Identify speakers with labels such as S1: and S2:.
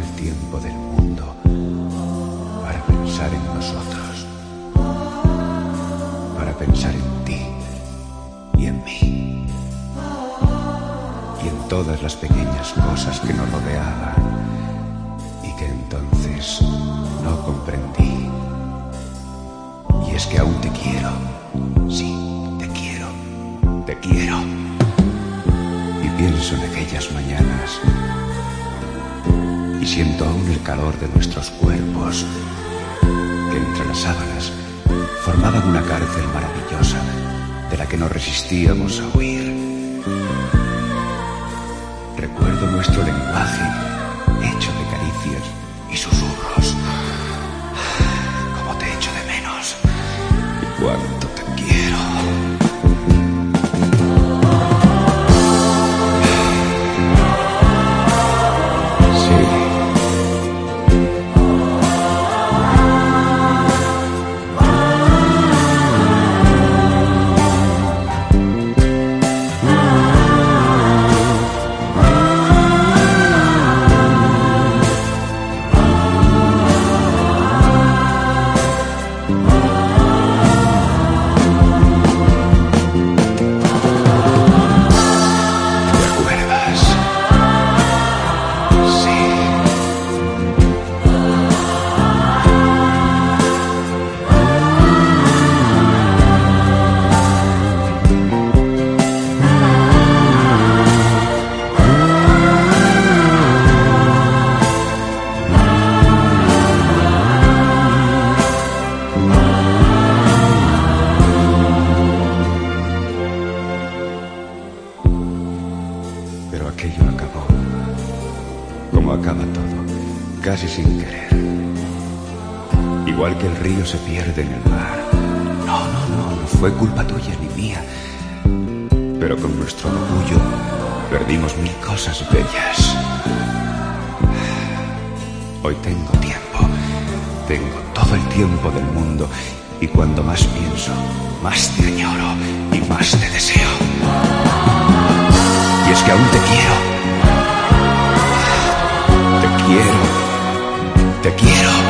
S1: el tiempo del mundo para pensar en nosotros, para pensar en ti y en mí y en todas las pequeñas cosas que nos rodeaban y que entonces no comprendí. Y es que aún te quiero, sí, te quiero, te quiero. Y pienso en aquellas mañanas y siento aún el calor de nuestros cuerpos que entre las sábanas formaban una cárcel maravillosa de la que no resistíamos a huir. Recuerdo nuestro lenguaje hecho de caricias y susurros. Como te echo de menos acaba todo, casi sin querer. Igual que el río se pierde en el mar. No, no, no, no fue culpa tuya ni mía. Pero con nuestro orgullo perdimos mil cosas bellas. Hoy tengo tiempo. Tengo todo el tiempo del mundo. Y cuando más pienso, más te añoro y más te deseo. Y es que aún te quiero. Quiero. Te quiero.